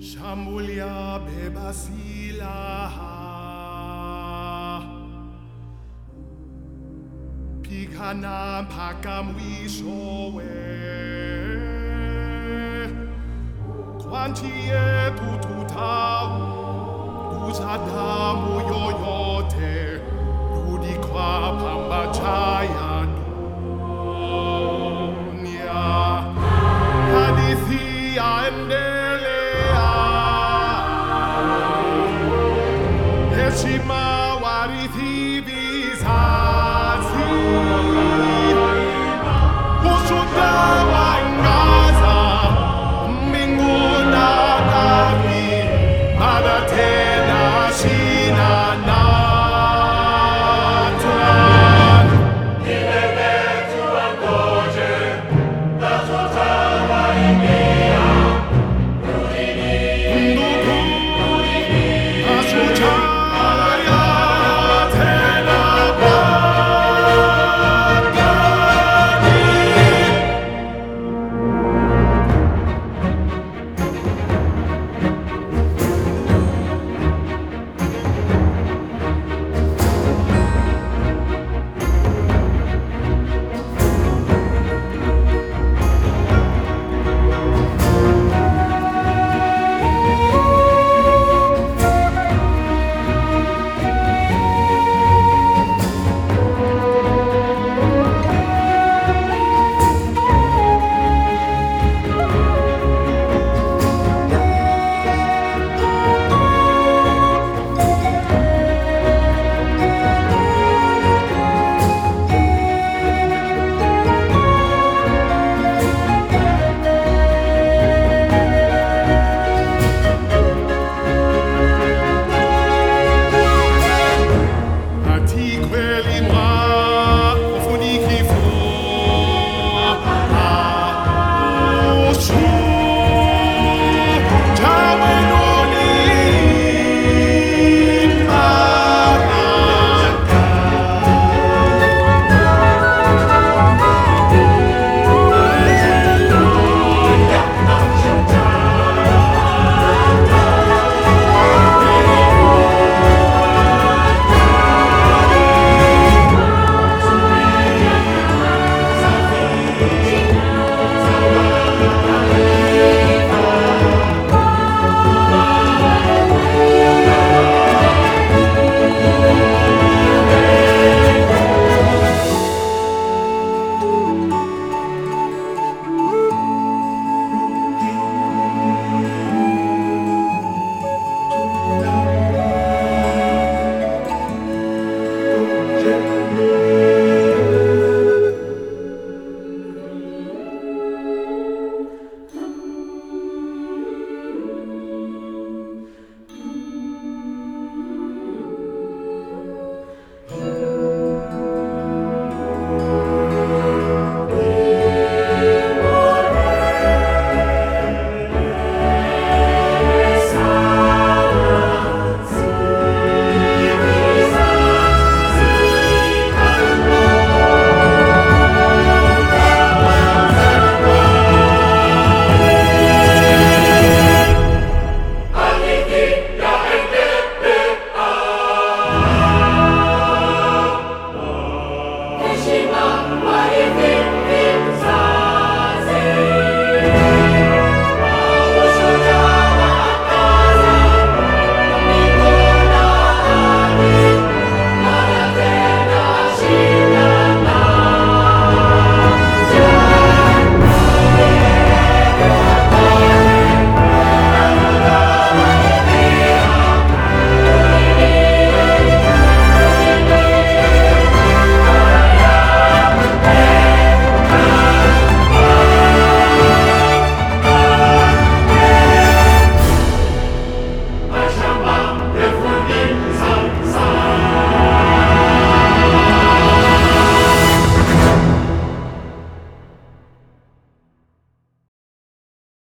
Shamulia bebasilaha Pikana pakamwishowe Quantie pututau Kutadau Shima Warithi. Yeah.